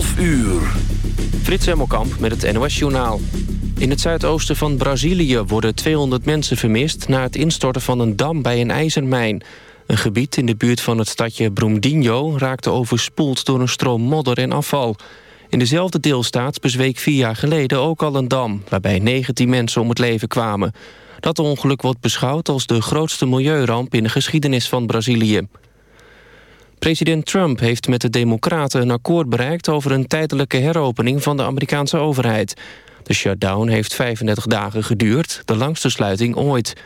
12 uur. Frits Hemmelkamp met het NOS-journaal. In het zuidoosten van Brazilië worden 200 mensen vermist... na het instorten van een dam bij een ijzermijn. Een gebied in de buurt van het stadje Brumadinho... raakte overspoeld door een stroom modder en afval. In dezelfde deelstaat bezweek vier jaar geleden ook al een dam... waarbij 19 mensen om het leven kwamen. Dat ongeluk wordt beschouwd als de grootste milieuramp... in de geschiedenis van Brazilië. President Trump heeft met de Democraten een akkoord bereikt... over een tijdelijke heropening van de Amerikaanse overheid. De shutdown heeft 35 dagen geduurd, de langste sluiting ooit.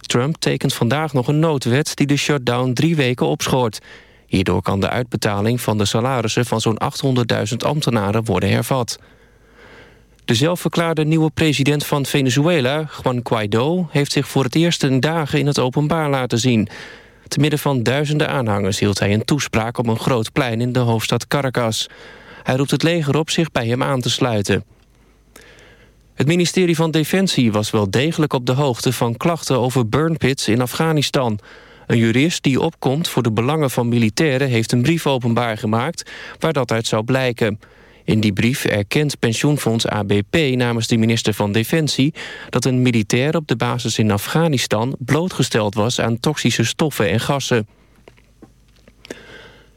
Trump tekent vandaag nog een noodwet die de shutdown drie weken opschort. Hierdoor kan de uitbetaling van de salarissen van zo'n 800.000 ambtenaren worden hervat. De zelfverklaarde nieuwe president van Venezuela, Juan Guaido... heeft zich voor het eerst in dagen in het openbaar laten zien... Te midden van duizenden aanhangers hield hij een toespraak op een groot plein in de hoofdstad Caracas. Hij roept het leger op zich bij hem aan te sluiten. Het ministerie van Defensie was wel degelijk op de hoogte van klachten over burnpits in Afghanistan. Een jurist die opkomt voor de belangen van militairen heeft een brief openbaar gemaakt waar dat uit zou blijken. In die brief erkent pensioenfonds ABP namens de minister van Defensie... dat een militair op de basis in Afghanistan blootgesteld was aan toxische stoffen en gassen.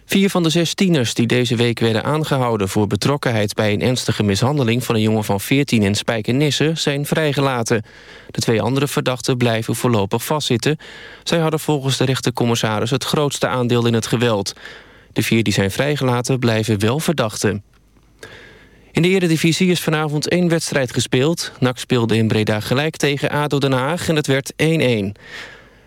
Vier van de zes tieners die deze week werden aangehouden... voor betrokkenheid bij een ernstige mishandeling van een jongen van 14 in Spijkenisse zijn vrijgelaten. De twee andere verdachten blijven voorlopig vastzitten. Zij hadden volgens de rechtercommissaris het grootste aandeel in het geweld. De vier die zijn vrijgelaten blijven wel verdachten. In de Eredivisie is vanavond één wedstrijd gespeeld. NAC speelde in Breda gelijk tegen ADO Den Haag en het werd 1-1.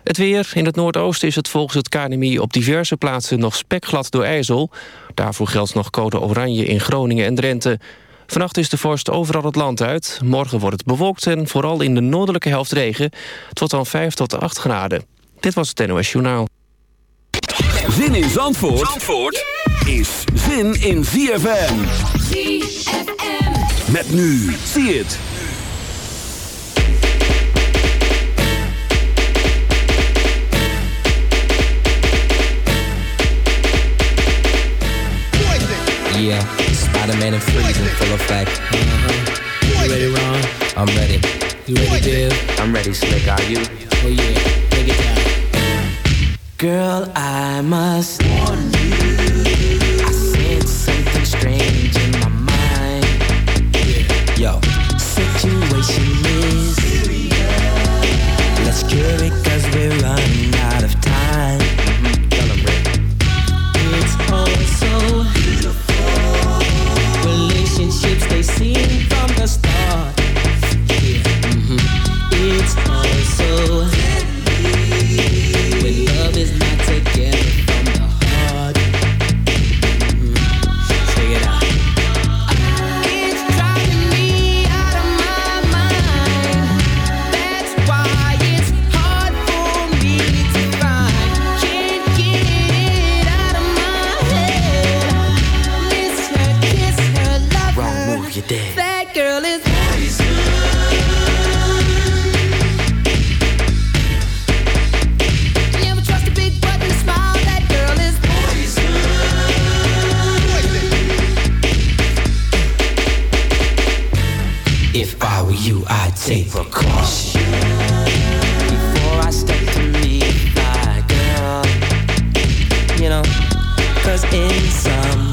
Het weer. In het noordoosten is het volgens het KNMI op diverse plaatsen nog spekglad door ijzel. Daarvoor geldt nog code oranje in Groningen en Drenthe. Vannacht is de vorst overal het land uit. Morgen wordt het bewolkt en vooral in de noordelijke helft regen. tot dan 5 tot 8 graden. Dit was het NOS Journaal. Zin in Zandvoort, Zandvoort is zin in ZFM. ZFM. Met nu. Zie het. Yeah, Spider-Man and Freeze in full effect. Uh-huh. You ready, Ron? I'm ready. You ready, Dave? I'm ready, Slick. Are you? Oh yeah, take it down. Girl, I must warn you. Strange in my mind. Yo, Situation is serious. Let's cure it cause we're running out If I were you, I'd take precaution. before I step to meet my girl. You know, cause in some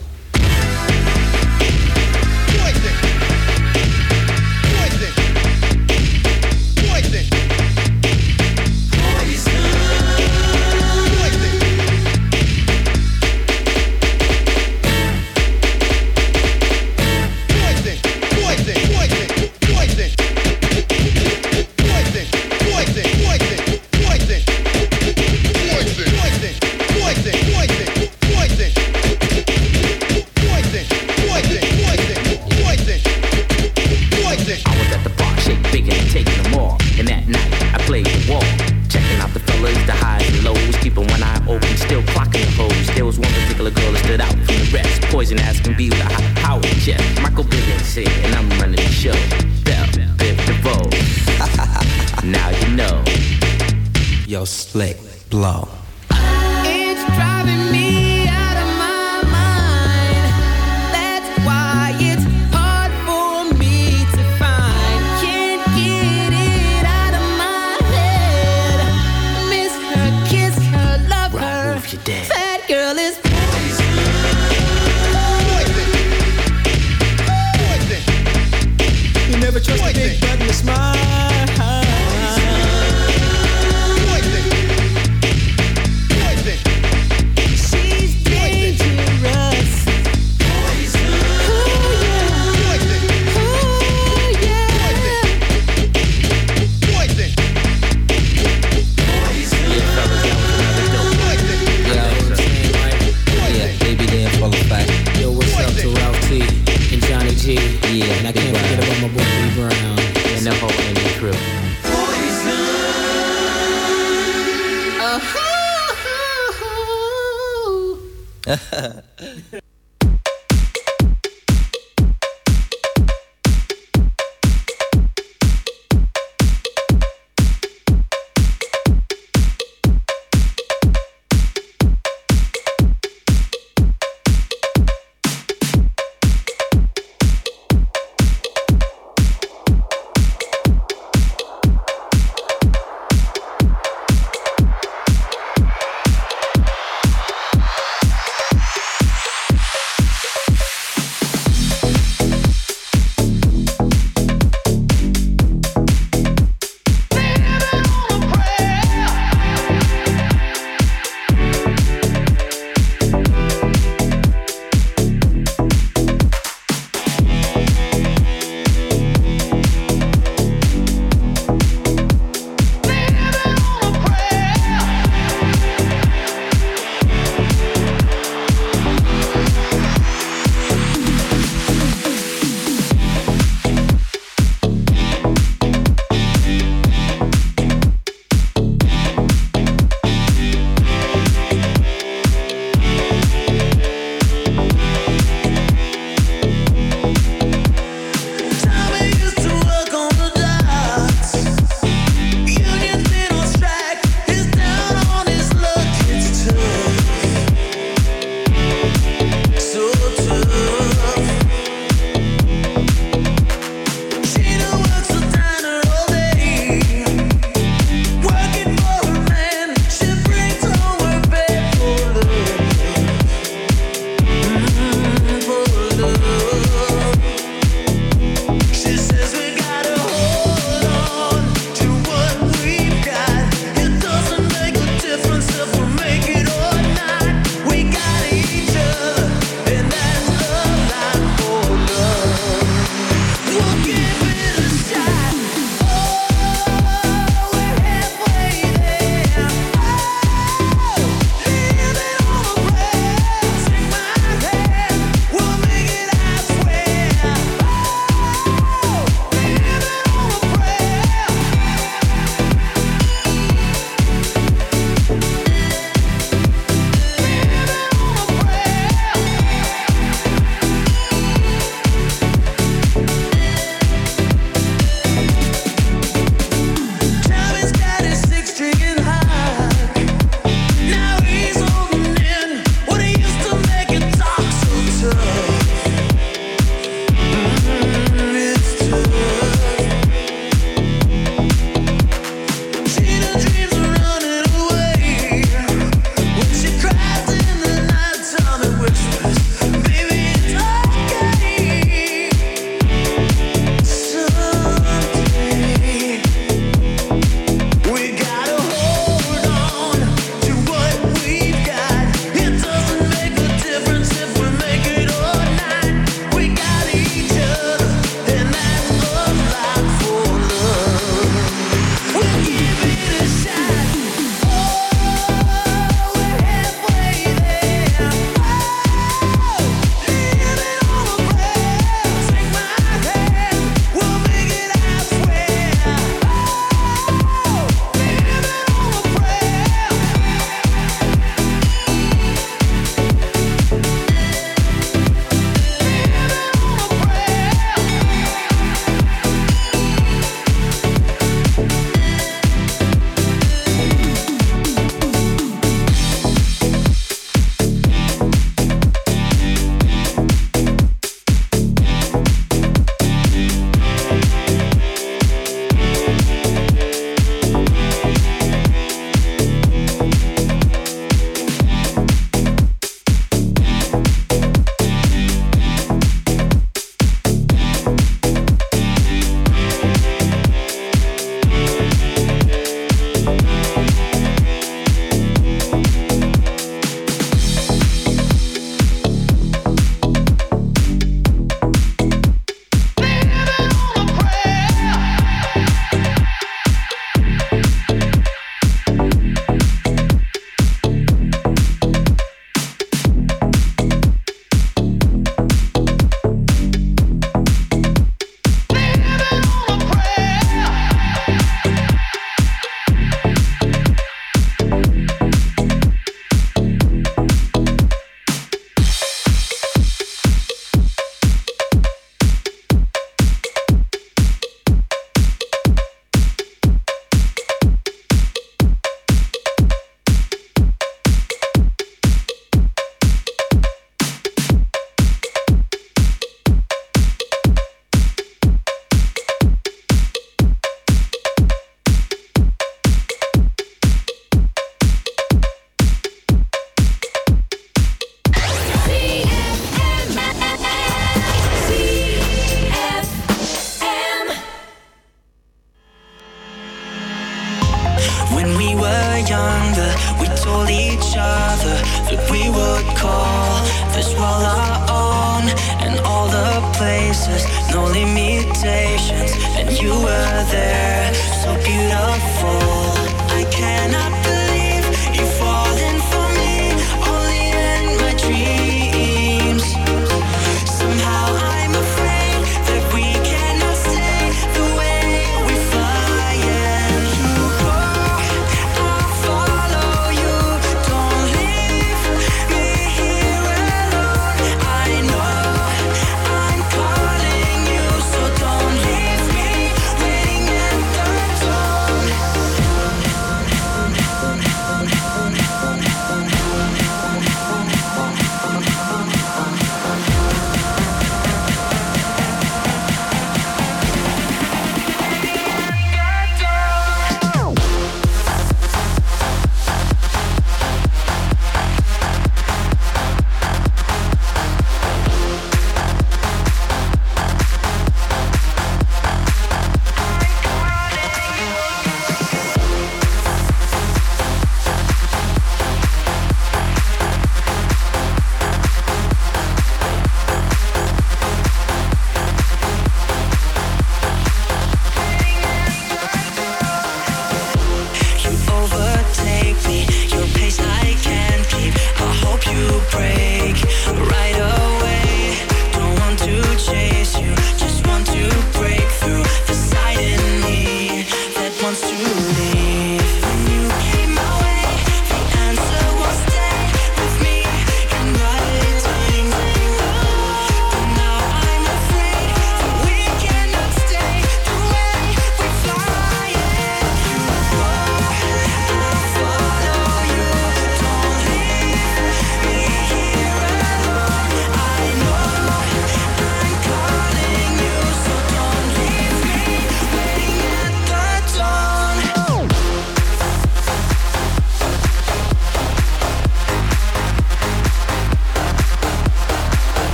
Trust a big button to smile.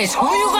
ってそういう感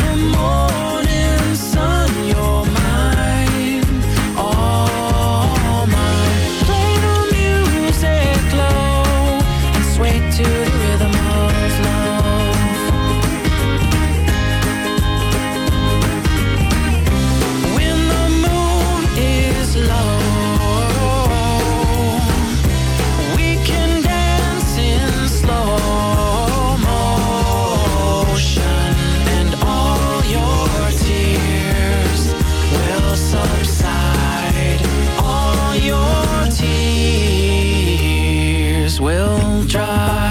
will dry.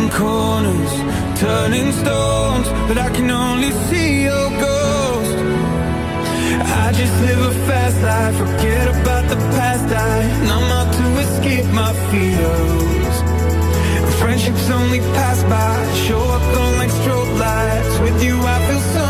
Cutting corners, turning stones, but I can only see your ghost. I just live a fast life, forget about the past. I numb out to escape my fears. Friendships only pass by, show up on like strobe lights. With you, I feel something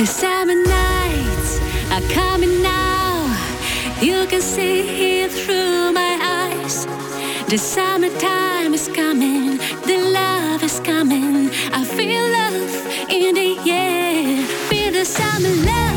The summer nights are coming now. You can see it through my eyes. The summertime is coming. The love is coming. I feel love in the air. Feel the summer love.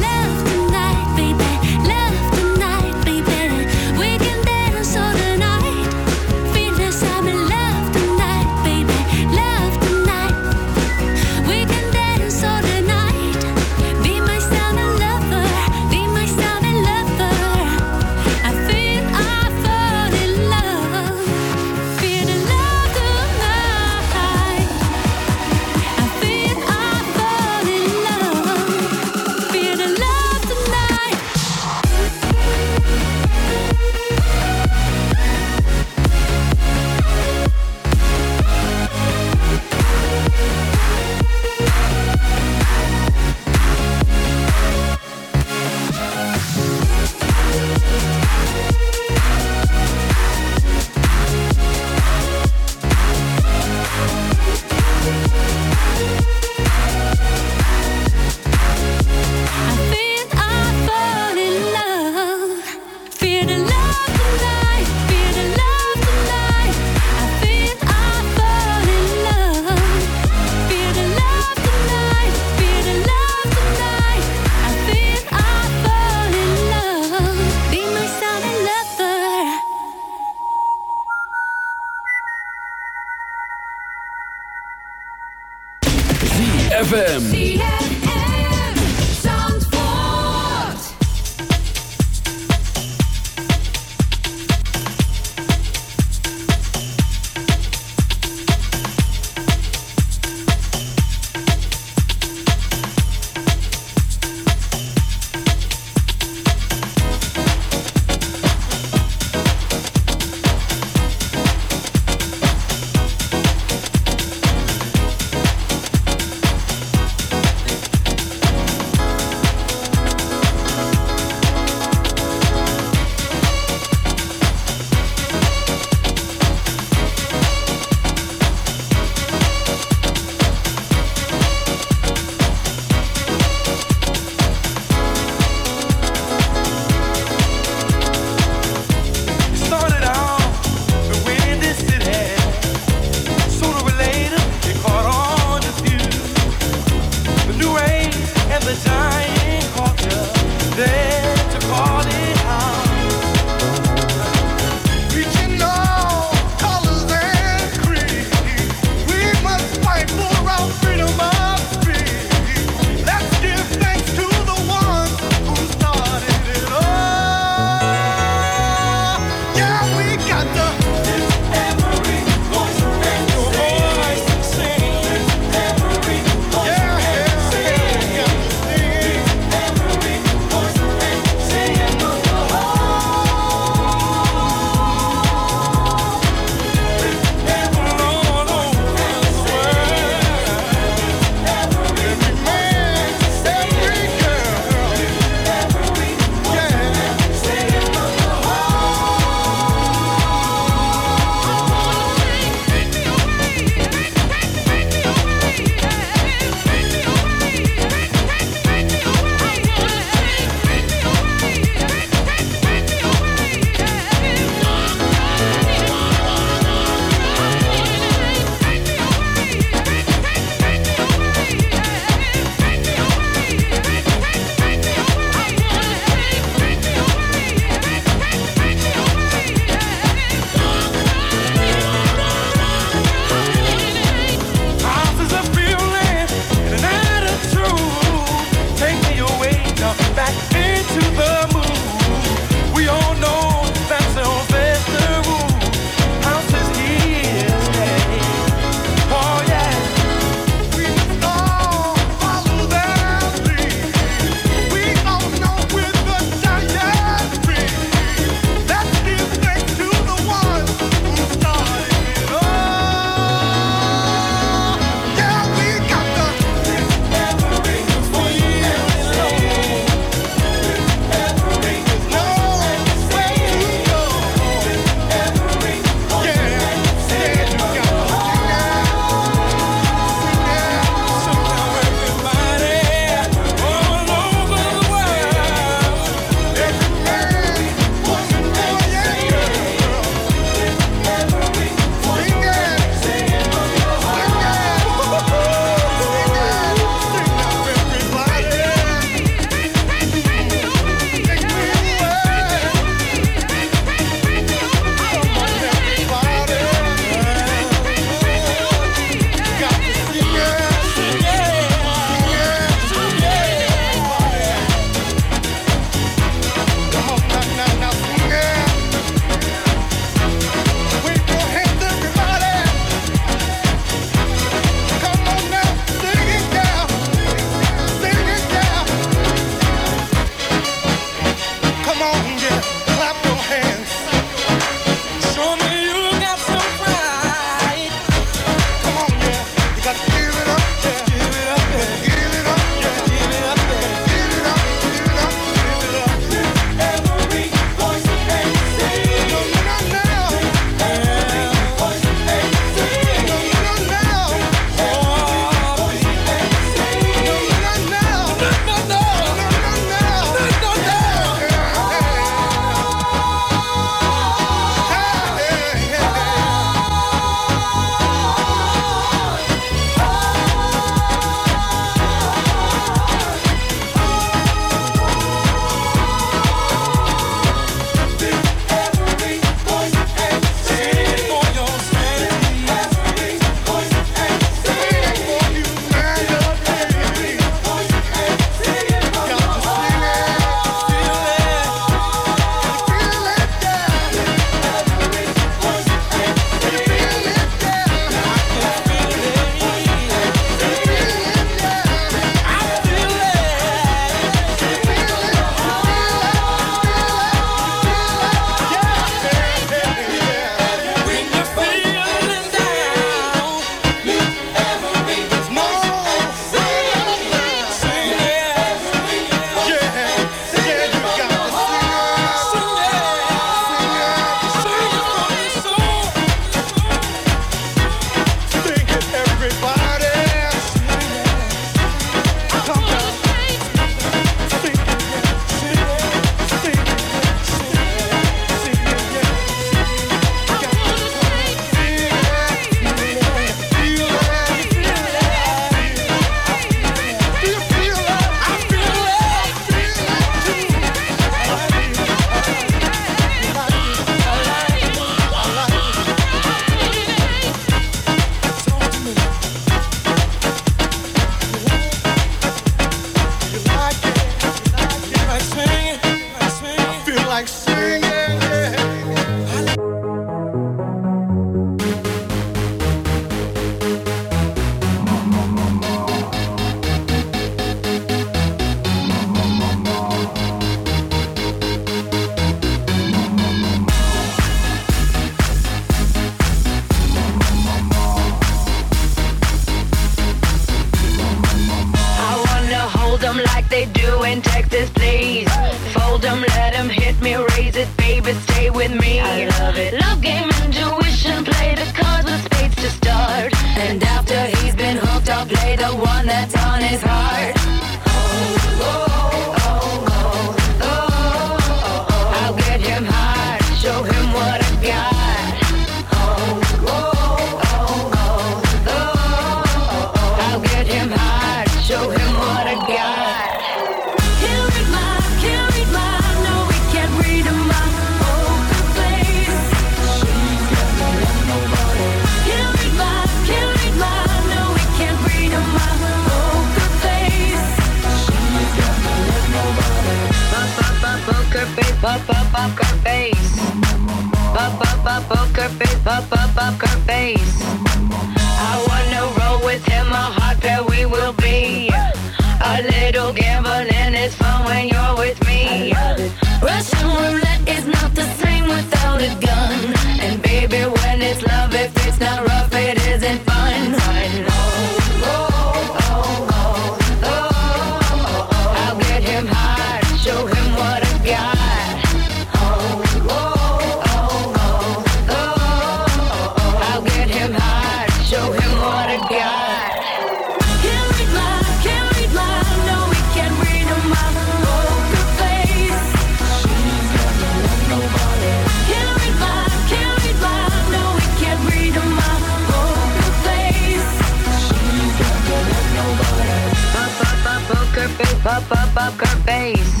up up up her face.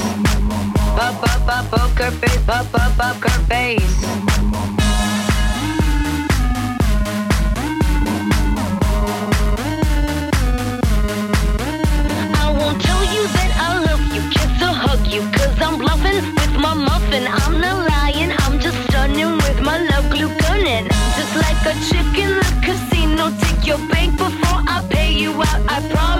Up up up up her face. Up up up her face. I won't tell you that I love you, kiss or hug you, cause I'm bluffing with my muffin. I'm not lying, I'm just stunning with my love glue gunning. Just like a chicken, the casino, take your bank before I pay you out. I promise.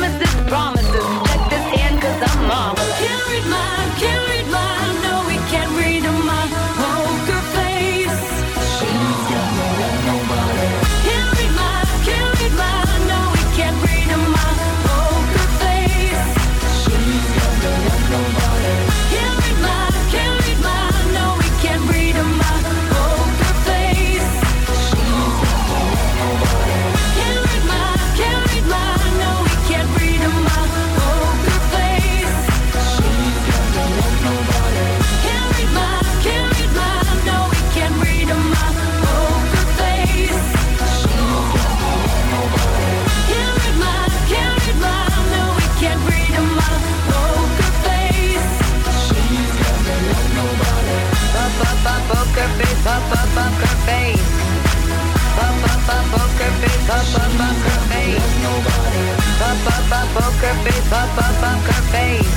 up, up, poker face, up, up, poker face.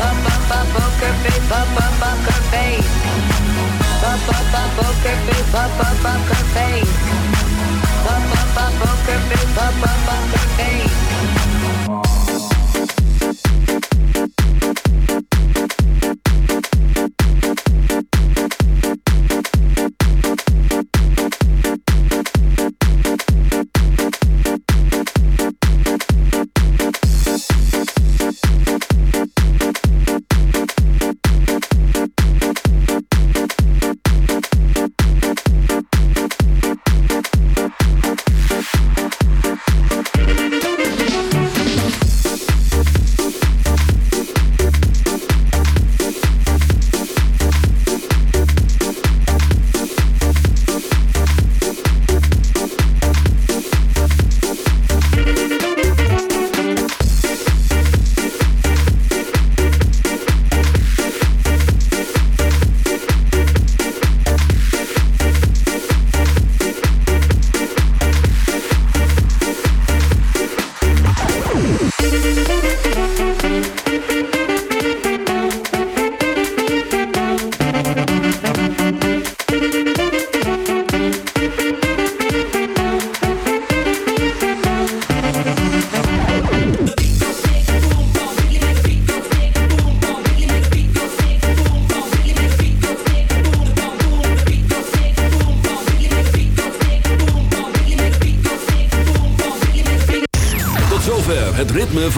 Up, up, up, poker face, up, up, poker face. Up, up, up, poker face, up, up, poker face. Up, up, up, poker face, up, up, poker face.